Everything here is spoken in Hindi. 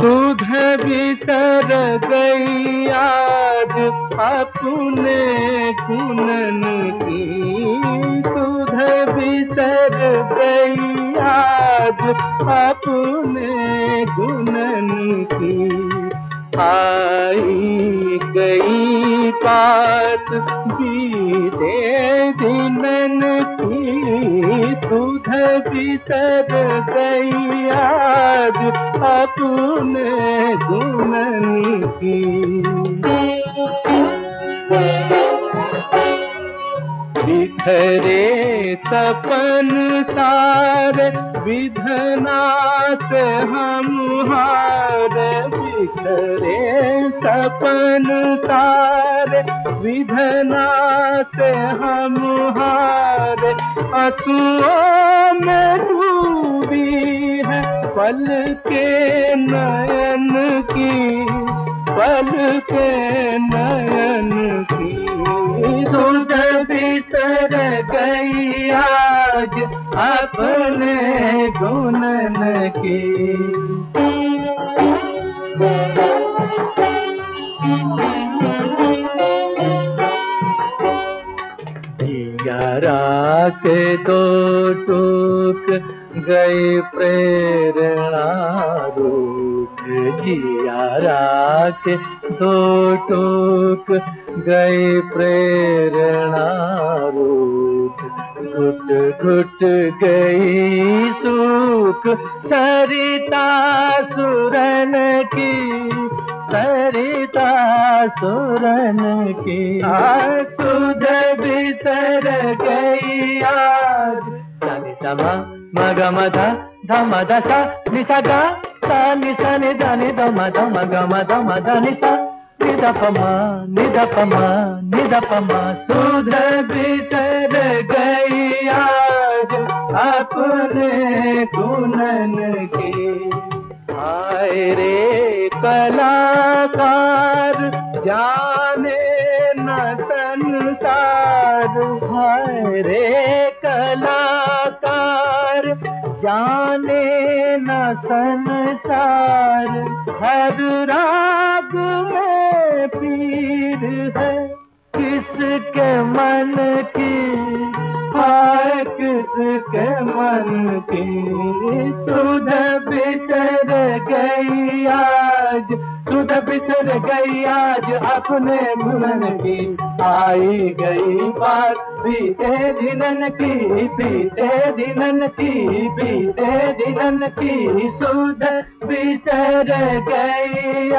सुध बिसर गई आज अपने गुणन की। सुध बिसर गई आज अपने गुणन की। आई गई बात बीते दिनन की। सुध बिसर गई अपने गुणन की। बिखरे सपन सारे विधना से हम हार। बिखरे सपन सारे विधना से हम हार। आंसुओं में डूबी है पल के नयन की, पल के नयन की। सुध बिसर गई आज अपने गुणन की। जियारा के दो टूक गई प्रेरणा रूप जियारा के दो टूक गए प्रेरणा रूप। घुट घुट गई सुख सरिता सुरन की। सरिता सुरन की मा मग मध धम निसा गा निसा नि ध नि ध म ध म ग म ध म ध निसा निदप म निदप म निदप म सुध बिसर आज अपने की रे कलाकार। जाने न संसार, हाय रे कलाकार। जाने न संसार, हर राग में पीर है। किसके मन की, हाय किसके मन की। सुध बिसर गई आज गई आज अपने मुनन की। आई गई बात बीते दिनन की, बीते दिनन की, बीते दिनन की। सुध बिसर गई